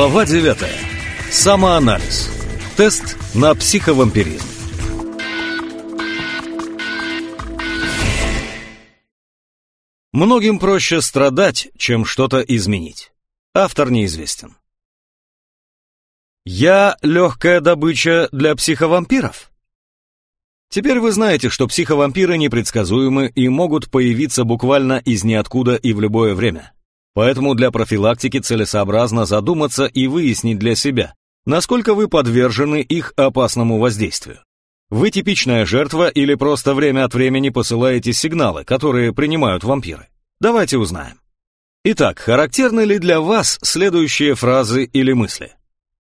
Глава 9. Самоанализ. Тест на психовампиризм. Многим проще страдать, чем что-то изменить. Автор неизвестен. Я легкая добыча для психовампиров? Теперь вы знаете, что психовампиры непредсказуемы и могут появиться буквально из ниоткуда и в любое время. Поэтому для профилактики целесообразно задуматься и выяснить для себя, насколько вы подвержены их опасному воздействию. Вы типичная жертва или просто время от времени посылаете сигналы, которые принимают вампиры? Давайте узнаем. Итак, характерны ли для вас следующие фразы или мысли?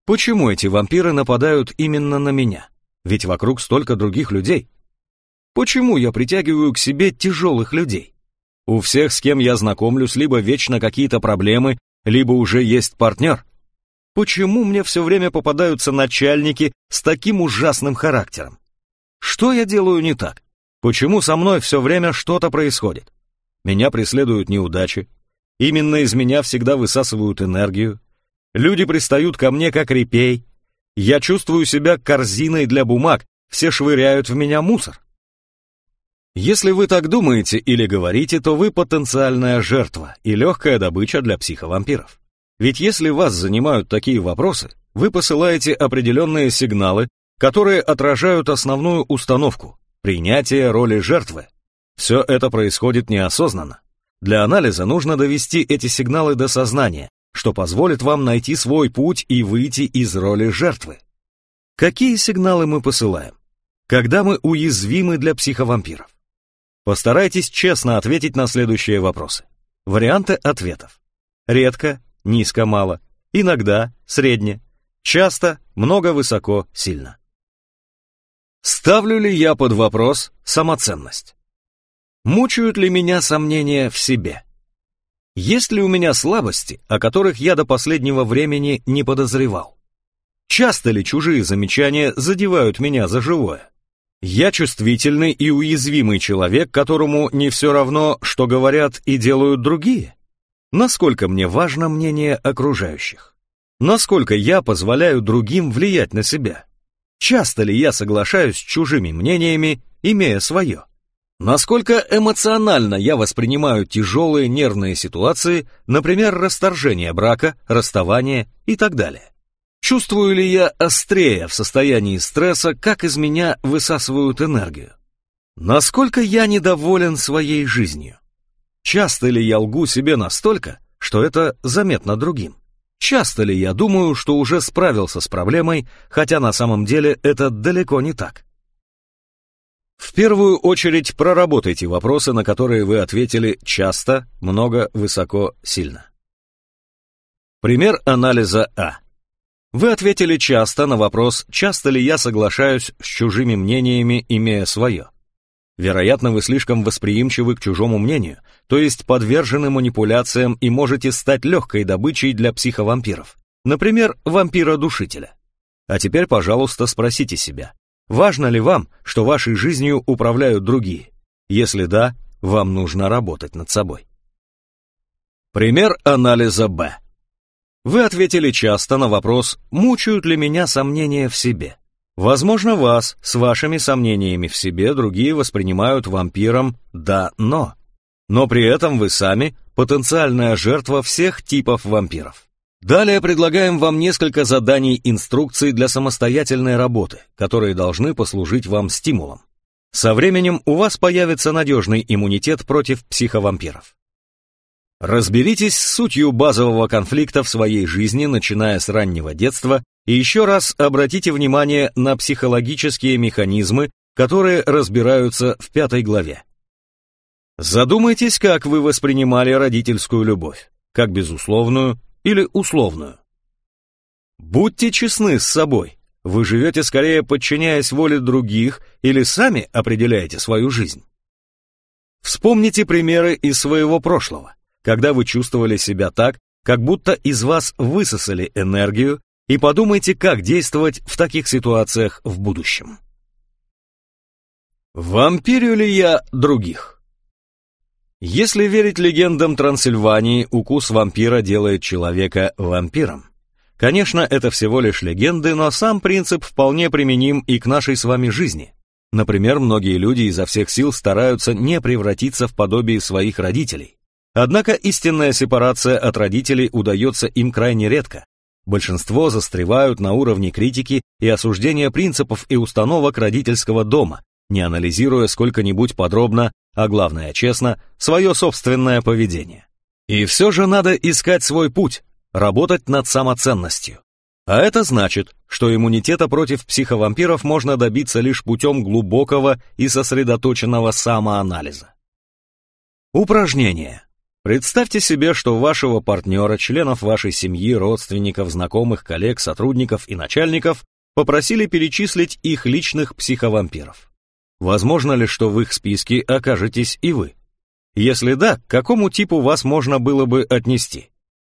Почему эти вампиры нападают именно на меня? Ведь вокруг столько других людей. Почему я притягиваю к себе тяжелых людей? У всех, с кем я знакомлюсь, либо вечно какие-то проблемы, либо уже есть партнер. Почему мне все время попадаются начальники с таким ужасным характером? Что я делаю не так? Почему со мной все время что-то происходит? Меня преследуют неудачи. Именно из меня всегда высасывают энергию. Люди пристают ко мне как репей. Я чувствую себя корзиной для бумаг, все швыряют в меня мусор. Если вы так думаете или говорите, то вы потенциальная жертва и легкая добыча для психовампиров. Ведь если вас занимают такие вопросы, вы посылаете определенные сигналы, которые отражают основную установку – принятие роли жертвы. Все это происходит неосознанно. Для анализа нужно довести эти сигналы до сознания, что позволит вам найти свой путь и выйти из роли жертвы. Какие сигналы мы посылаем? Когда мы уязвимы для психовампиров? Постарайтесь честно ответить на следующие вопросы. Варианты ответов. Редко, низко, мало, иногда, средне, часто, много, высоко, сильно. Ставлю ли я под вопрос самоценность? Мучают ли меня сомнения в себе? Есть ли у меня слабости, о которых я до последнего времени не подозревал? Часто ли чужие замечания задевают меня за живое? Я чувствительный и уязвимый человек, которому не все равно, что говорят и делают другие. Насколько мне важно мнение окружающих? Насколько я позволяю другим влиять на себя? Часто ли я соглашаюсь с чужими мнениями, имея свое? Насколько эмоционально я воспринимаю тяжелые нервные ситуации, например, расторжение брака, расставание и так далее? Чувствую ли я острее в состоянии стресса, как из меня высасывают энергию? Насколько я недоволен своей жизнью? Часто ли я лгу себе настолько, что это заметно другим? Часто ли я думаю, что уже справился с проблемой, хотя на самом деле это далеко не так? В первую очередь проработайте вопросы, на которые вы ответили часто, много, высоко, сильно. Пример анализа А. Вы ответили часто на вопрос, часто ли я соглашаюсь с чужими мнениями, имея свое. Вероятно, вы слишком восприимчивы к чужому мнению, то есть подвержены манипуляциям и можете стать легкой добычей для психовампиров, например, вампира-душителя. А теперь, пожалуйста, спросите себя, важно ли вам, что вашей жизнью управляют другие? Если да, вам нужно работать над собой. Пример анализа Б. Вы ответили часто на вопрос, мучают ли меня сомнения в себе. Возможно, вас с вашими сомнениями в себе другие воспринимают вампиром «да, но». Но при этом вы сами потенциальная жертва всех типов вампиров. Далее предлагаем вам несколько заданий-инструкций для самостоятельной работы, которые должны послужить вам стимулом. Со временем у вас появится надежный иммунитет против психовампиров. Разберитесь с сутью базового конфликта в своей жизни, начиная с раннего детства, и еще раз обратите внимание на психологические механизмы, которые разбираются в пятой главе. Задумайтесь, как вы воспринимали родительскую любовь, как безусловную или условную. Будьте честны с собой, вы живете скорее подчиняясь воле других или сами определяете свою жизнь. Вспомните примеры из своего прошлого когда вы чувствовали себя так, как будто из вас высосали энергию, и подумайте, как действовать в таких ситуациях в будущем. Вампирю ли я других? Если верить легендам Трансильвании, укус вампира делает человека вампиром. Конечно, это всего лишь легенды, но сам принцип вполне применим и к нашей с вами жизни. Например, многие люди изо всех сил стараются не превратиться в подобие своих родителей. Однако истинная сепарация от родителей удается им крайне редко. Большинство застревают на уровне критики и осуждения принципов и установок родительского дома, не анализируя сколько-нибудь подробно, а главное честно, свое собственное поведение. И все же надо искать свой путь, работать над самоценностью. А это значит, что иммунитета против психовампиров можно добиться лишь путем глубокого и сосредоточенного самоанализа. Упражнение. Представьте себе, что вашего партнера, членов вашей семьи, родственников, знакомых, коллег, сотрудников и начальников попросили перечислить их личных психовампиров. Возможно ли, что в их списке окажетесь и вы? Если да, к какому типу вас можно было бы отнести?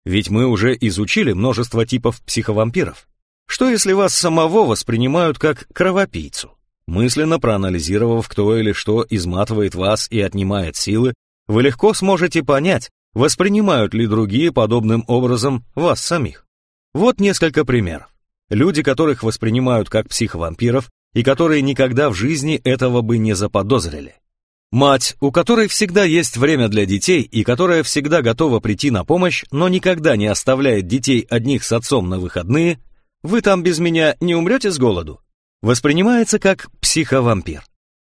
Ведь мы уже изучили множество типов психовампиров. Что если вас самого воспринимают как кровопийцу? Мысленно проанализировав, кто или что изматывает вас и отнимает силы, вы легко сможете понять, воспринимают ли другие подобным образом вас самих. Вот несколько примеров. Люди, которых воспринимают как психовампиров и которые никогда в жизни этого бы не заподозрили. Мать, у которой всегда есть время для детей и которая всегда готова прийти на помощь, но никогда не оставляет детей одних с отцом на выходные, вы там без меня не умрете с голоду, воспринимается как психовампир.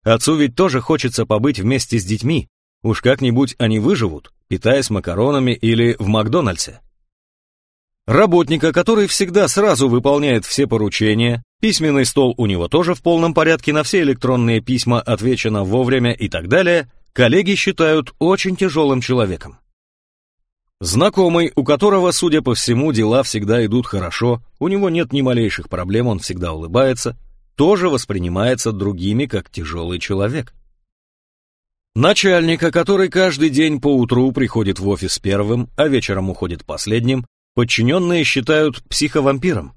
Отцу ведь тоже хочется побыть вместе с детьми, уж как-нибудь они выживут, питаясь макаронами или в Макдональдсе. Работника, который всегда сразу выполняет все поручения, письменный стол у него тоже в полном порядке, на все электронные письма отвечено вовремя и так далее, коллеги считают очень тяжелым человеком. Знакомый, у которого, судя по всему, дела всегда идут хорошо, у него нет ни малейших проблем, он всегда улыбается, тоже воспринимается другими как тяжелый человек. Начальника, который каждый день по утру приходит в офис первым, а вечером уходит последним, Подчиненные считают психовампиром.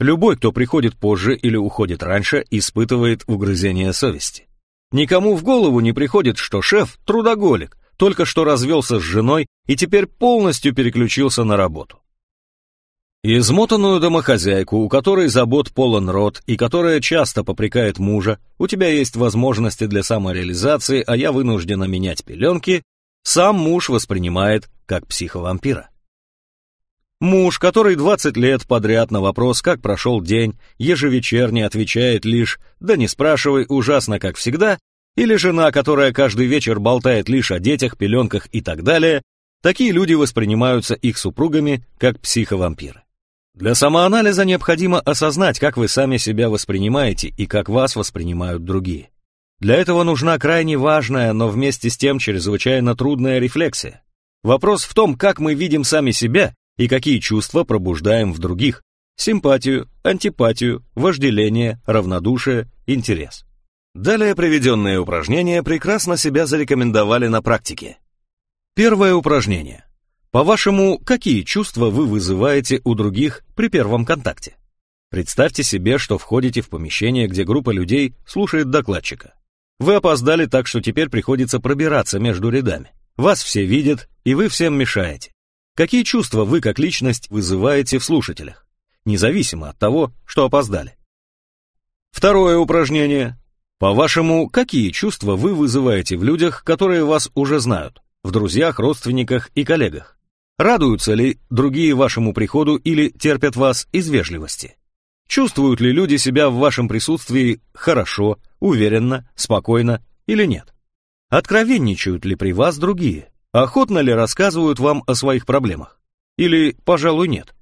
Любой, кто приходит позже или уходит раньше, испытывает угрызение совести. Никому в голову не приходит, что шеф – трудоголик, только что развелся с женой и теперь полностью переключился на работу. Измотанную домохозяйку, у которой забот полон рот и которая часто попрекает мужа, у тебя есть возможности для самореализации, а я вынуждена менять пеленки, сам муж воспринимает как психовампира. Муж, который 20 лет подряд на вопрос, как прошел день, ежевечерне отвечает лишь «да не спрашивай, ужасно, как всегда», или жена, которая каждый вечер болтает лишь о детях, пеленках и так далее, такие люди воспринимаются их супругами как психовампиры. Для самоанализа необходимо осознать, как вы сами себя воспринимаете и как вас воспринимают другие. Для этого нужна крайне важная, но вместе с тем чрезвычайно трудная рефлексия. Вопрос в том, как мы видим сами себя и какие чувства пробуждаем в других. Симпатию, антипатию, вожделение, равнодушие, интерес. Далее приведенные упражнения прекрасно себя зарекомендовали на практике. Первое упражнение. По-вашему, какие чувства вы вызываете у других при первом контакте? Представьте себе, что входите в помещение, где группа людей слушает докладчика. Вы опоздали так, что теперь приходится пробираться между рядами. Вас все видят, и вы всем мешаете. Какие чувства вы как личность вызываете в слушателях, независимо от того, что опоздали? Второе упражнение. По-вашему, какие чувства вы вызываете в людях, которые вас уже знают, в друзьях, родственниках и коллегах? Радуются ли другие вашему приходу или терпят вас из вежливости? Чувствуют ли люди себя в вашем присутствии хорошо, уверенно, спокойно или нет? Откровенничают ли при вас другие? Охотно ли рассказывают вам о своих проблемах? Или, пожалуй, нет?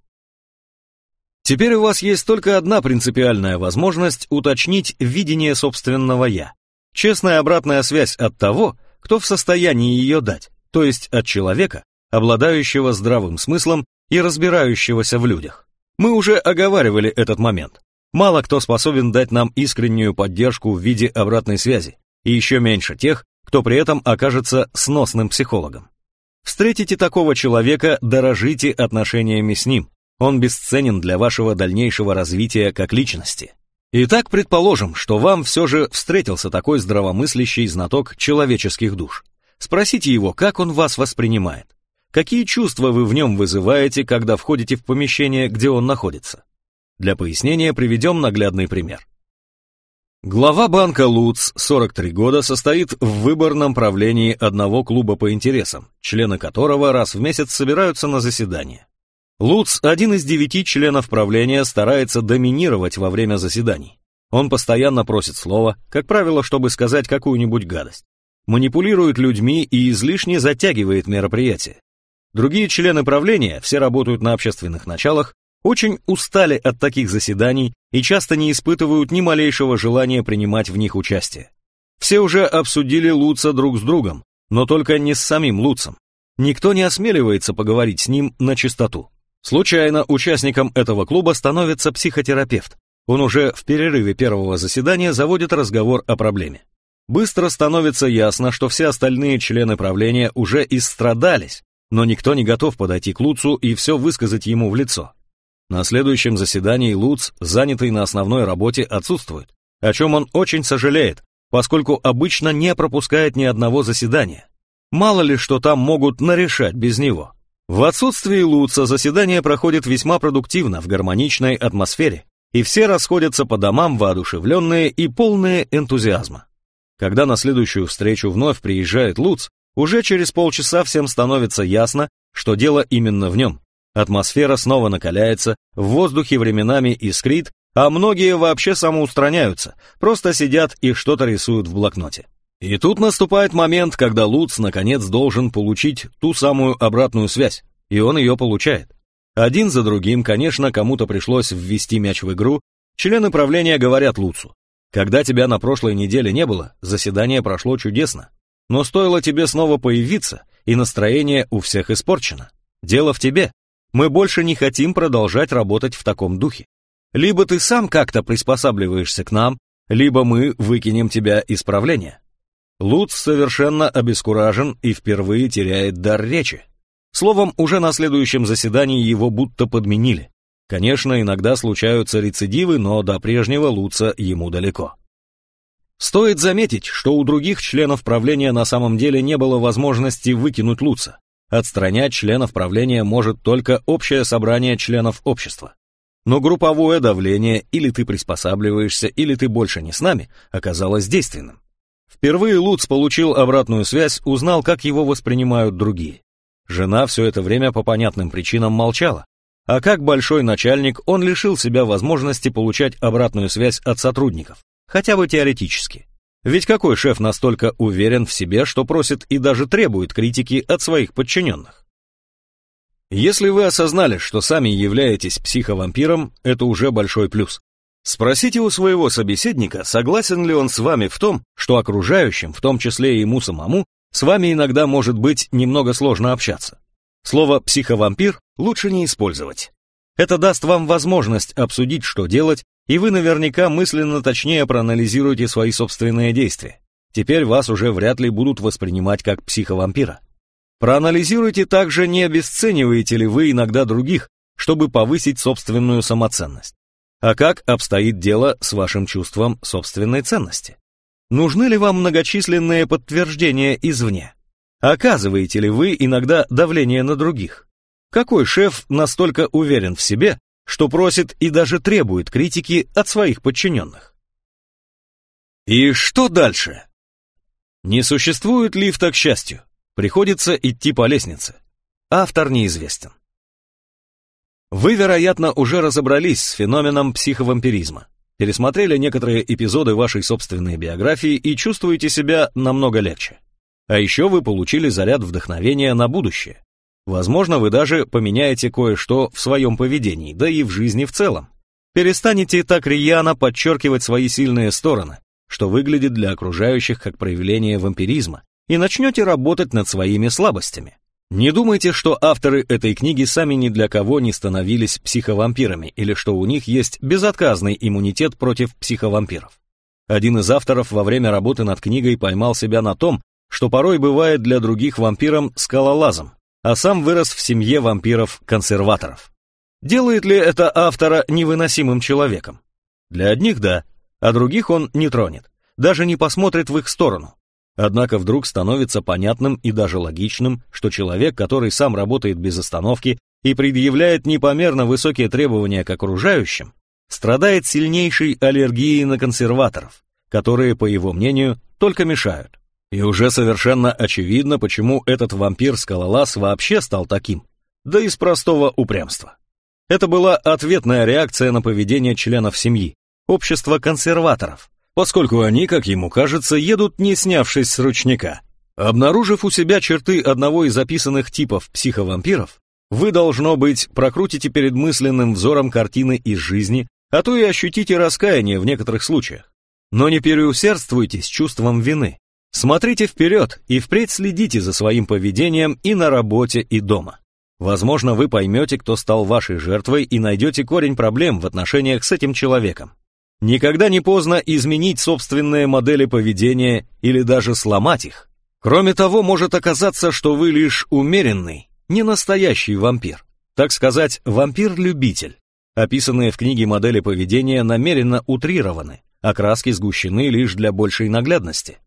Теперь у вас есть только одна принципиальная возможность уточнить видение собственного «я». Честная обратная связь от того, кто в состоянии ее дать, то есть от человека, обладающего здравым смыслом и разбирающегося в людях. Мы уже оговаривали этот момент. Мало кто способен дать нам искреннюю поддержку в виде обратной связи, и еще меньше тех, кто при этом окажется сносным психологом. Встретите такого человека, дорожите отношениями с ним. Он бесценен для вашего дальнейшего развития как личности. Итак, предположим, что вам все же встретился такой здравомыслящий знаток человеческих душ. Спросите его, как он вас воспринимает. Какие чувства вы в нем вызываете, когда входите в помещение, где он находится. Для пояснения приведем наглядный пример. Глава банка Луц, 43 года, состоит в выборном правлении одного клуба по интересам, члены которого раз в месяц собираются на заседание. Луц, один из девяти членов правления, старается доминировать во время заседаний. Он постоянно просит слова, как правило, чтобы сказать какую-нибудь гадость. Манипулирует людьми и излишне затягивает мероприятие. Другие члены правления, все работают на общественных началах, очень устали от таких заседаний и часто не испытывают ни малейшего желания принимать в них участие. Все уже обсудили Луца друг с другом, но только не с самим Луцем. Никто не осмеливается поговорить с ним на чистоту. Случайно участником этого клуба становится психотерапевт. Он уже в перерыве первого заседания заводит разговор о проблеме. Быстро становится ясно, что все остальные члены правления уже истрадались, но никто не готов подойти к Луцу и все высказать ему в лицо. На следующем заседании Луц, занятый на основной работе, отсутствует, о чем он очень сожалеет, поскольку обычно не пропускает ни одного заседания. Мало ли что там могут нарешать без него. В отсутствии Луца заседание проходит весьма продуктивно, в гармоничной атмосфере, и все расходятся по домам воодушевленные и полные энтузиазма. Когда на следующую встречу вновь приезжает Луц, уже через полчаса всем становится ясно, что дело именно в нем. Атмосфера снова накаляется, в воздухе временами искрит, а многие вообще самоустраняются, просто сидят и что-то рисуют в блокноте. И тут наступает момент, когда Луц наконец должен получить ту самую обратную связь, и он ее получает. Один за другим, конечно, кому-то пришлось ввести мяч в игру, члены правления говорят Луцу, когда тебя на прошлой неделе не было, заседание прошло чудесно, но стоило тебе снова появиться, и настроение у всех испорчено. Дело в тебе, мы больше не хотим продолжать работать в таком духе. Либо ты сам как-то приспосабливаешься к нам, либо мы выкинем тебя из правления. Луц совершенно обескуражен и впервые теряет дар речи. Словом, уже на следующем заседании его будто подменили. Конечно, иногда случаются рецидивы, но до прежнего Луца ему далеко. Стоит заметить, что у других членов правления на самом деле не было возможности выкинуть Луца. Отстранять членов правления может только общее собрание членов общества. Но групповое давление или ты приспосабливаешься, или ты больше не с нами, оказалось действенным. Впервые Луц получил обратную связь, узнал, как его воспринимают другие. Жена все это время по понятным причинам молчала, а как большой начальник он лишил себя возможности получать обратную связь от сотрудников, хотя бы теоретически. Ведь какой шеф настолько уверен в себе, что просит и даже требует критики от своих подчиненных? Если вы осознали, что сами являетесь психовампиром, это уже большой плюс. Спросите у своего собеседника, согласен ли он с вами в том, что окружающим, в том числе и ему самому, с вами иногда может быть немного сложно общаться. Слово «психовампир» лучше не использовать. Это даст вам возможность обсудить, что делать, и вы наверняка мысленно точнее проанализируете свои собственные действия. Теперь вас уже вряд ли будут воспринимать как психовампира. Проанализируйте также, не обесцениваете ли вы иногда других, чтобы повысить собственную самоценность. А как обстоит дело с вашим чувством собственной ценности? Нужны ли вам многочисленные подтверждения извне? Оказываете ли вы иногда давление на других? Какой шеф настолько уверен в себе, что просит и даже требует критики от своих подчиненных. И что дальше? Не существует лифта к счастью. Приходится идти по лестнице. Автор неизвестен. Вы, вероятно, уже разобрались с феноменом психовампиризма, пересмотрели некоторые эпизоды вашей собственной биографии и чувствуете себя намного легче. А еще вы получили заряд вдохновения на будущее. Возможно, вы даже поменяете кое-что в своем поведении, да и в жизни в целом. Перестанете так рьяно подчеркивать свои сильные стороны, что выглядит для окружающих как проявление вампиризма, и начнете работать над своими слабостями. Не думайте, что авторы этой книги сами ни для кого не становились психовампирами или что у них есть безотказный иммунитет против психовампиров. Один из авторов во время работы над книгой поймал себя на том, что порой бывает для других вампиром скалолазом, а сам вырос в семье вампиров-консерваторов. Делает ли это автора невыносимым человеком? Для одних – да, а других он не тронет, даже не посмотрит в их сторону. Однако вдруг становится понятным и даже логичным, что человек, который сам работает без остановки и предъявляет непомерно высокие требования к окружающим, страдает сильнейшей аллергией на консерваторов, которые, по его мнению, только мешают. И уже совершенно очевидно, почему этот вампир-скалолаз вообще стал таким, да из простого упрямства. Это была ответная реакция на поведение членов семьи, общества консерваторов, поскольку они, как ему кажется, едут не снявшись с ручника. Обнаружив у себя черты одного из описанных типов психовампиров, вы, должно быть, прокрутите перед мысленным взором картины из жизни, а то и ощутите раскаяние в некоторых случаях. Но не переусердствуйте с чувством вины. Смотрите вперед и впредь следите за своим поведением и на работе, и дома. Возможно, вы поймете, кто стал вашей жертвой и найдете корень проблем в отношениях с этим человеком. Никогда не поздно изменить собственные модели поведения или даже сломать их. Кроме того, может оказаться, что вы лишь умеренный, не настоящий вампир. Так сказать, вампир-любитель. Описанные в книге модели поведения намеренно утрированы, а краски сгущены лишь для большей наглядности.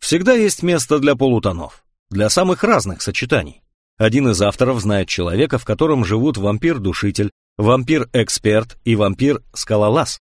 Всегда есть место для полутонов, для самых разных сочетаний. Один из авторов знает человека, в котором живут вампир-душитель, вампир-эксперт и вампир-скалолаз.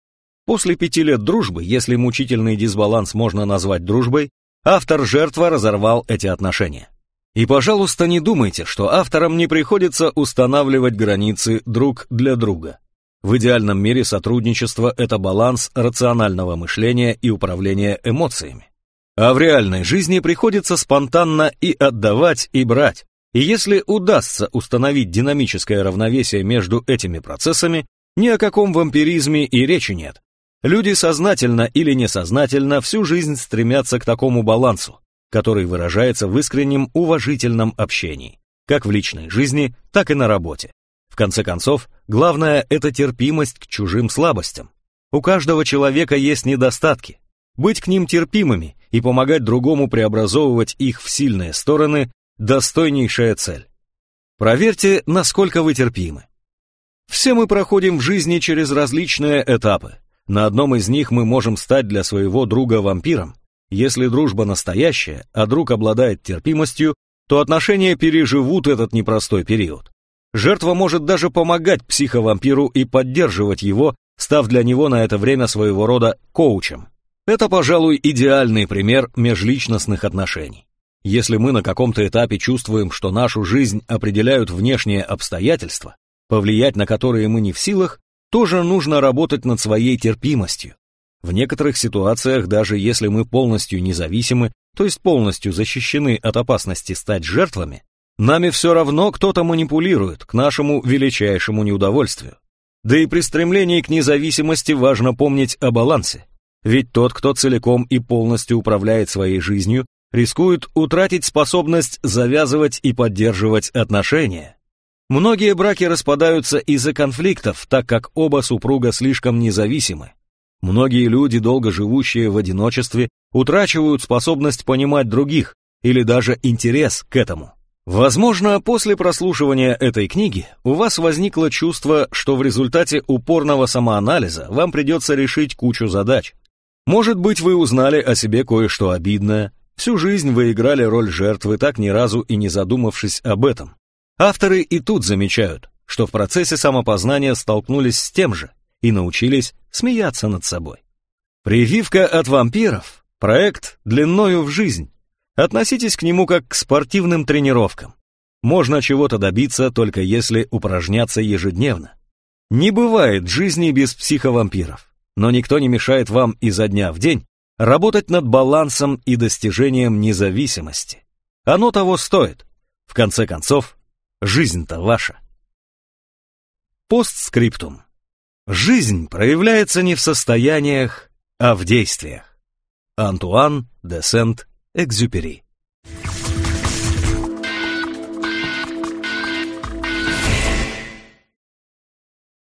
После пяти лет дружбы, если мучительный дисбаланс можно назвать дружбой, автор-жертва разорвал эти отношения. И, пожалуйста, не думайте, что авторам не приходится устанавливать границы друг для друга. В идеальном мире сотрудничество – это баланс рационального мышления и управления эмоциями. А в реальной жизни приходится спонтанно и отдавать, и брать. И если удастся установить динамическое равновесие между этими процессами, ни о каком вампиризме и речи нет. Люди сознательно или несознательно всю жизнь стремятся к такому балансу, который выражается в искреннем уважительном общении, как в личной жизни, так и на работе. В конце концов, главное – это терпимость к чужим слабостям. У каждого человека есть недостатки. Быть к ним терпимыми и помогать другому преобразовывать их в сильные стороны – достойнейшая цель. Проверьте, насколько вы терпимы. Все мы проходим в жизни через различные этапы. На одном из них мы можем стать для своего друга вампиром. Если дружба настоящая, а друг обладает терпимостью, то отношения переживут этот непростой период. Жертва может даже помогать психовампиру и поддерживать его, став для него на это время своего рода коучем. Это, пожалуй, идеальный пример межличностных отношений. Если мы на каком-то этапе чувствуем, что нашу жизнь определяют внешние обстоятельства, повлиять на которые мы не в силах, тоже нужно работать над своей терпимостью. В некоторых ситуациях, даже если мы полностью независимы, то есть полностью защищены от опасности стать жертвами, нами все равно кто-то манипулирует к нашему величайшему неудовольствию. Да и при стремлении к независимости важно помнить о балансе. Ведь тот, кто целиком и полностью управляет своей жизнью, рискует утратить способность завязывать и поддерживать отношения. Многие браки распадаются из-за конфликтов, так как оба супруга слишком независимы. Многие люди, долго живущие в одиночестве, утрачивают способность понимать других или даже интерес к этому. Возможно, после прослушивания этой книги у вас возникло чувство, что в результате упорного самоанализа вам придется решить кучу задач, может быть, вы узнали о себе кое-что обидное. Всю жизнь вы играли роль жертвы, так ни разу и не задумавшись об этом. Авторы и тут замечают, что в процессе самопознания столкнулись с тем же и научились смеяться над собой. Прививка от вампиров – проект длиною в жизнь. Относитесь к нему как к спортивным тренировкам. Можно чего-то добиться, только если упражняться ежедневно. Не бывает жизни без психовампиров но никто не мешает вам изо дня в день работать над балансом и достижением независимости. Оно того стоит. В конце концов, жизнь-то ваша. Постскриптум. Жизнь проявляется не в состояниях, а в действиях. Антуан де Сент-Экзюпери